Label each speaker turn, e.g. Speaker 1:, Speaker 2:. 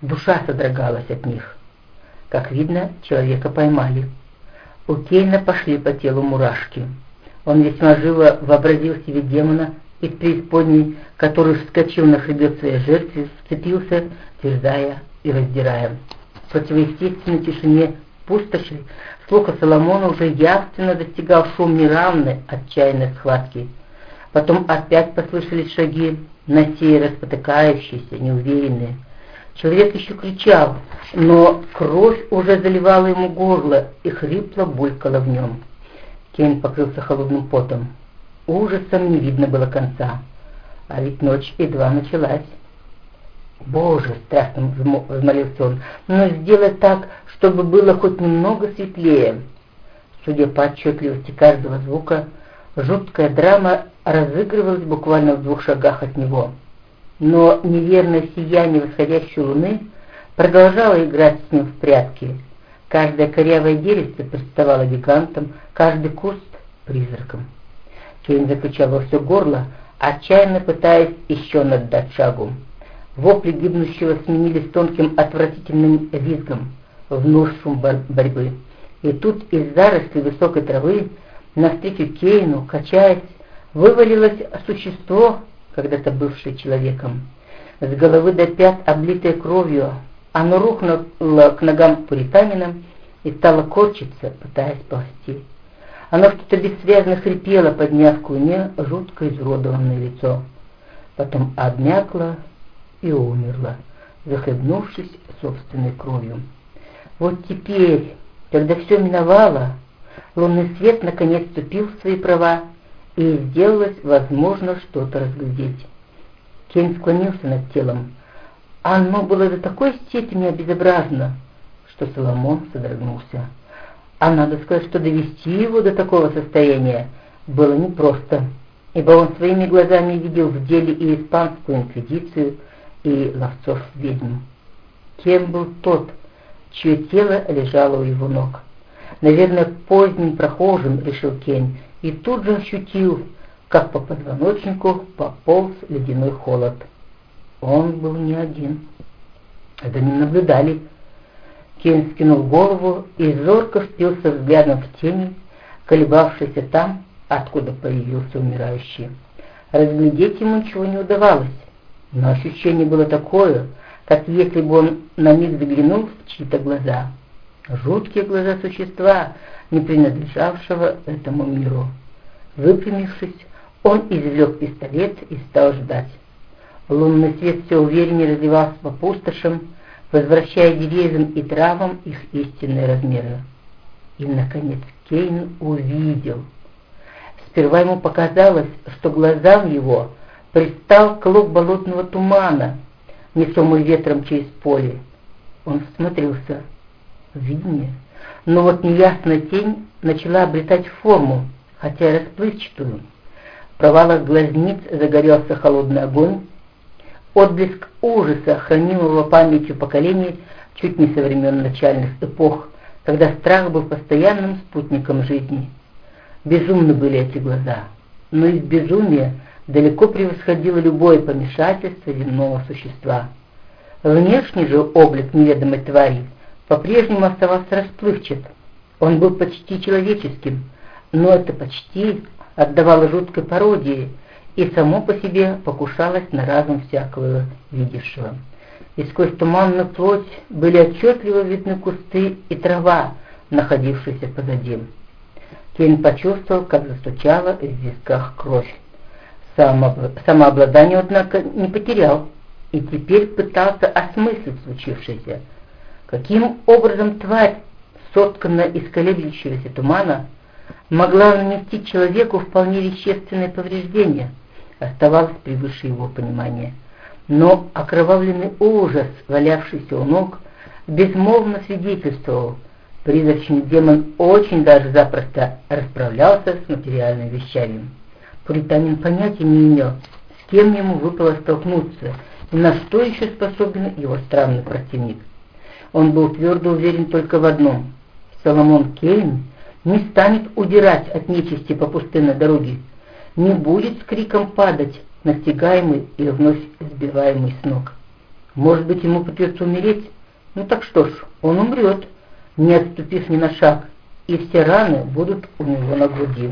Speaker 1: душа содрогалась от них. Как видно, человека поймали. У Кейна пошли по телу мурашки. Он весьма живо вообразил себе демона из преисподней, который вскочил на хребет своей жертвы, вцепился, терзая и раздирая. В противоестественной тишине пустоши слуха Соломона уже явственно достигал шум неравной, отчаянной схватки. Потом опять послышались шаги, на сей раз потыкающиеся, неуверенные. Человек еще кричал, но кровь уже заливала ему горло и хрипло булькала в нем. Кейн покрылся холодным потом. Ужасом не видно было конца, а ведь ночь едва началась. «Боже!» — страшно взмолился он. «Но сделай так, чтобы было хоть немного светлее». Судя по отчетливости каждого звука, жуткая драма разыгрывалась буквально в двух шагах от него но неверное сияние восходящей луны продолжало играть с ним в прятки. Каждое корявое деревце представало гигантом, каждый куст — призраком. Кейн закричал во все горло, отчаянно пытаясь еще наддать шагу. Вопли гибнущего сменились тонким отвратительным визгом, вновь шум борьбы. И тут из заросли высокой травы навстречу Кейну, качаясь, вывалилось существо, когда-то бывшее человеком. С головы до пят, облитое кровью, оно рухнуло к ногам пуританина и стало корчиться, пытаясь ползти. Оно что-то бессвязно хрипело, подняв к луне жутко изуродованное лицо. Потом обмякло и умерло, захлебнувшись собственной кровью. Вот теперь, когда все миновало, лунный свет наконец вступил в свои права, и сделалось возможно что-то разглядеть. Кейн склонился над телом. Оно было до такой степени обезображено, что Соломон содрогнулся. А надо сказать, что довести его до такого состояния было непросто, ибо он своими глазами видел в деле и испанскую инквизицию, и ловцов ведьм. Кем был тот, чье тело лежало у его ног? Наверное, поздним прохожим, решил Кейн, и тут же ощутил, как по позвоночнику пополз ледяной холод. Он был не один. Это не наблюдали. Кейн скинул голову и зорко впился взглядом в тени, колебавшийся там, откуда появился умирающий. Разглядеть ему ничего не удавалось, но ощущение было такое, как если бы он на миг заглянул в чьи-то глаза. Жуткие глаза существа, не принадлежавшего этому миру. Выпрямившись, он извлек пистолет и стал ждать. Лунный свет все увереннее разливался по пустошам, возвращая деревьям и травам их истинные размеры. И, наконец, Кейн увидел. Сперва ему показалось, что глазам его пристал клуб болотного тумана, несомый ветром через поле. Он всмотрелся. Виднее но вот неясная тень начала обретать форму, хотя расплывчатую. В провалах глазниц загорелся холодный огонь. Отблеск ужаса, хранимого памятью поколений чуть не со времен начальных эпох, когда страх был постоянным спутником жизни. Безумны были эти глаза, но из безумия далеко превосходило любое помешательство земного существа. Внешний же облик неведомой твари по-прежнему оставался расплывчат. Он был почти человеческим, но это почти отдавало жуткой пародии и само по себе покушалось на разум всякого видевшего. И сквозь туманную плоть были отчетливо видны кусты и трава, находившиеся позади. Кейн почувствовал, как застучала в висках кровь. Самообладание, однако, не потерял и теперь пытался осмыслить случившееся. Каким образом тварь, сотканная из колеблющегося тумана, могла нанести человеку вполне вещественное повреждение, оставалось превыше его понимания. Но окровавленный ужас, валявшийся у ног, безмолвно свидетельствовал, призрачный демон очень даже запросто расправлялся с материальными вещами. Пуританин понятия не имел, с кем ему выпало столкнуться и на что еще способен его странный противник. Он был твердо уверен только в одном. Соломон Кейн не станет удирать от нечисти по пустынной дороге, не будет с криком падать, настигаемый и вновь сбиваемый с ног. Может быть, ему придется умереть? Ну так что ж, он умрет, не отступив ни на шаг, и все раны будут у него на груди.